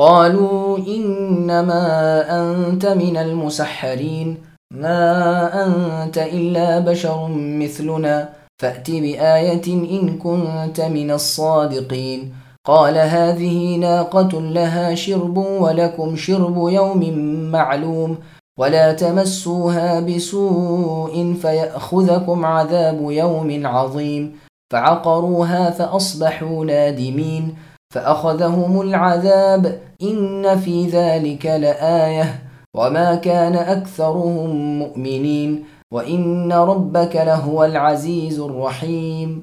قالوا إنما أنت من المسحرين ما أنت إلا بشر مثلنا فأت بآية إن كنت من الصادقين. قال هذه ناقة لها شرب ولكم شرب يوم معلوم ولا تمسوها بسوء فيأخذكم عذاب يوم عظيم. فعقروها فأصبحوا نادمين. فأخذهم العذاب إن في ذلك لآية وما كان أكثرهم مؤمنين وإن ربك لهو العزيز الرحيم۔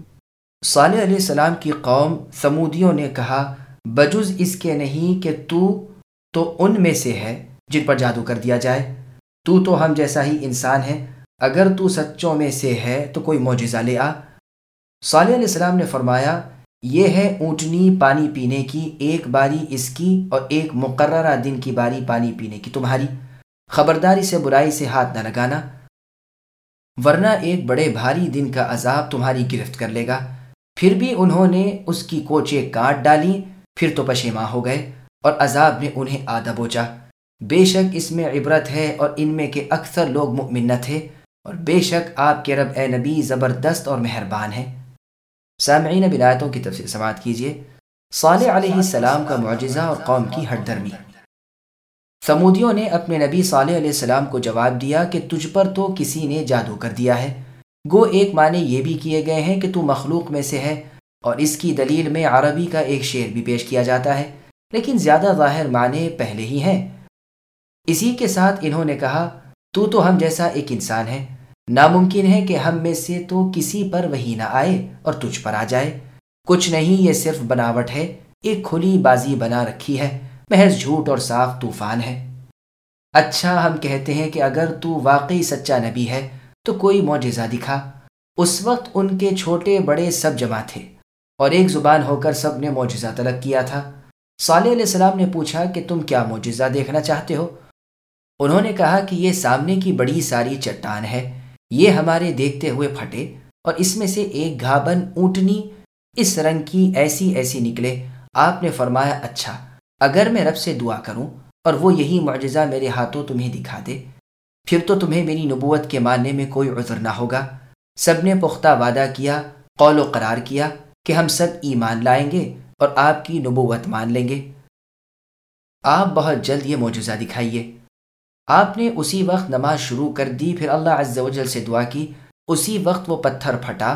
صالح علیہ السلام کی قوم ثمودیوں نے کہا، بجز اس کے نہیں کہ تو تو ان میں سے ہے جن پر جادو کر دیا جائے۔ تو تو ہم جیسا ہی انسان ہے اگر تو سچوں میں سے ہے تو کوئی معجزہ لے آ۔ صالح علیہ السلام نے فرمایا یہ ہے اونٹنی پانی پینے کی، ایک باری اس کی اور ایک مقررہ دن کی باری پانی پینے کی تمہاری۔ خبرداری سے برائی سے ہاتھ نہ لگانا۔ ورنہ ایک بڑے بھاری دن کا عذاب تمہاری گرفت کر لے گا۔ پھر بھی انہوں نے اس کی کوچے کاٹ ڈالی، پھر تو پشیماں ہو گئے اور عذاب نے انہیں آدھا بوچا بے شک اس میں عبرت ہے اور ان میں کے اکثر لوگ مؤمن نہ تھے۔ اور بے شک آپ کے رب اے نبی زبردست اور مہربان ہیں۔ سامعین بلایتوں کی تفصیل سماعت کیجیے صالح علیہ السلام کا معجزہ اور قوم کی ہٹ درمی سمودیوں نے اپنے نبی صالح علیہ السلام کو جواب دیا کہ تجھ پر تو کسی نے جادو کر دیا ہے۔ گو ایک معنی یہ بھی کیے گئے ہیں کہ تو مخلوق میں سے ہے اور اس کی دلیل میں عربی کا ایک شعر بھی پیش کیا جاتا ہے۔ لیکن زیادہ ظاہر معنی پہلے ہی ہیں۔ اسی کے ساتھ انہوں نے کہا، تو تو ہم جیسا ایک انسان ہے ناممکن ہے کہ ہم میں سے تو کسی پر وہی نہ آئے اور تجھ پر آ جائے۔ کچھ نہیں، یہ صرف بناوٹ ہے۔ ایک کھلی بازی بنا رکھی ہے۔ محض جھوٹ اور صاف طوفان ہے۔ اچھا ہم کہتے ہیں کہ اگر تو واقعی سچا نبی ہے، تو کوئی معجزہ دکھا۔ اس وقت ان کے چھوٹے بڑے سب جمع تھے اور ایک زبان ہو کر سب نے معجزہ طلب کیا تھا۔ صالح علیہ السلام نے پوچھا کہ تم کیا معجزہ دیکھنا چاہتے ہو؟ انہوں نے کہا کہ یہ سامنے کی بڑی ساری چٹان ہے۔ یہ ہمارے دیکھتے ہوئے پھٹے اور اس میں سے ایک گھابن اونٹنی اس رنگ کی ایسی ایسی نکلے۔ آپ نے فرمایا اچھا اگر میں رب سے دعا کروں اور وہ یہی معجزہ میرے ہاتھوں تمہیں دکھا دے، پھر تو تمہیں میری نبوت کے ماننے میں کوئی عذر نہ ہوگا۔ سب نے پختہ وعدہ کیا، قول و قرار کیا کہ ہم سب ایمان لائیں گے اور آپ کی نبوت مان لیں گے۔ آپ بہت جلد یہ معجزہ دکھائیے۔ آپ نے اسی وقت نماز شروع کر دی، پھر اللہ عز و جل سے دعا کی، اسی وقت وہ پتھر پھٹا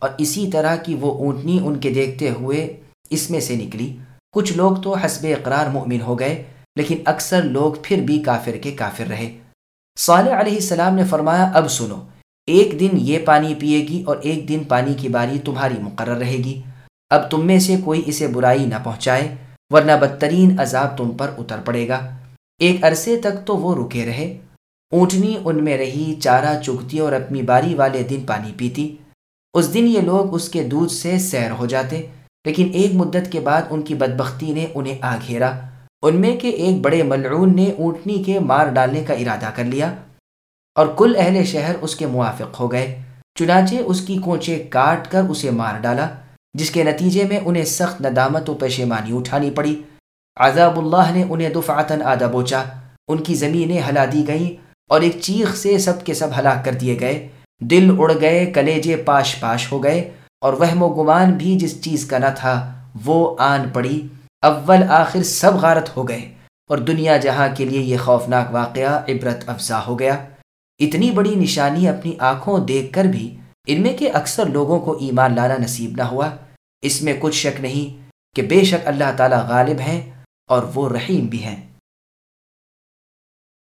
اور اسی طرح کی وہ اونٹنی ان کے دیکھتے ہوئے اس میں سے نکلی۔ کچھ لوگ تو حسب اقرار مؤمن ہو گئے، لیکن اکثر لوگ پھر بھی کافر کے کافر رہے۔ صالح علیہ السلام نے فرمایا، اب سنو، ایک دن یہ پانی پیے گی اور ایک دن پانی کی باری تمہاری مقرر رہے گی۔ اب تم میں سے کوئی اسے برائی نہ پہنچائے، ورنہ بدترین عذاب تم پر اتر پڑے گا۔ ایک عرصے تک تو وہ رکے رہے۔ اونٹنی ان میں رہی، چارہ چگتی اور اپنی باری والے دن پانی پیتی۔ اس دن یہ لوگ اس کے دودھ سے سیر ہو جاتے، لیکن ایک مدت کے بعد ان کی بدبختی نے انہیں آ گھیرا۔ ان میں کے ایک بڑے ملعون نے اونٹنی کے مار ڈالنے کا ارادہ کر لیا اور کل اہل شہر اس کے موافق ہو گئے۔ چنانچہ اس کی کوچے کاٹ کر اسے مار ڈالا، جس کے نتیجے میں انہیں سخت ندامت و پشیمانی اٹھانی پڑی۔ عذاب اللہ نے انہیں دفعتاً آدھا بوچا۔ ان کی زمینیں ہلا دی گئیں اور ایک چیخ سے سب کے سب ہلاک کر دیے گئے۔ دل اڑ گئے، کلیجے پاش پاش ہو گئے اور وہم و گمان بھی جس چیز کا نہ تھا، وہ آن پڑی۔ اول آخر سب غارت ہو گئے اور دنیا جہاں کے لیے یہ خوفناک واقعہ عبرت افزا ہو گیا۔ اتنی بڑی نشانی اپنی آنکھوں دیکھ کر بھی ان میں کے اکثر لوگوں کو ایمان لانا نصیب نہ ہوا۔ اس میں کچھ شک نہیں کہ بے شک اللہ تعالی غالب ہیں۔ اور وہ رحیم بھی ہیں۔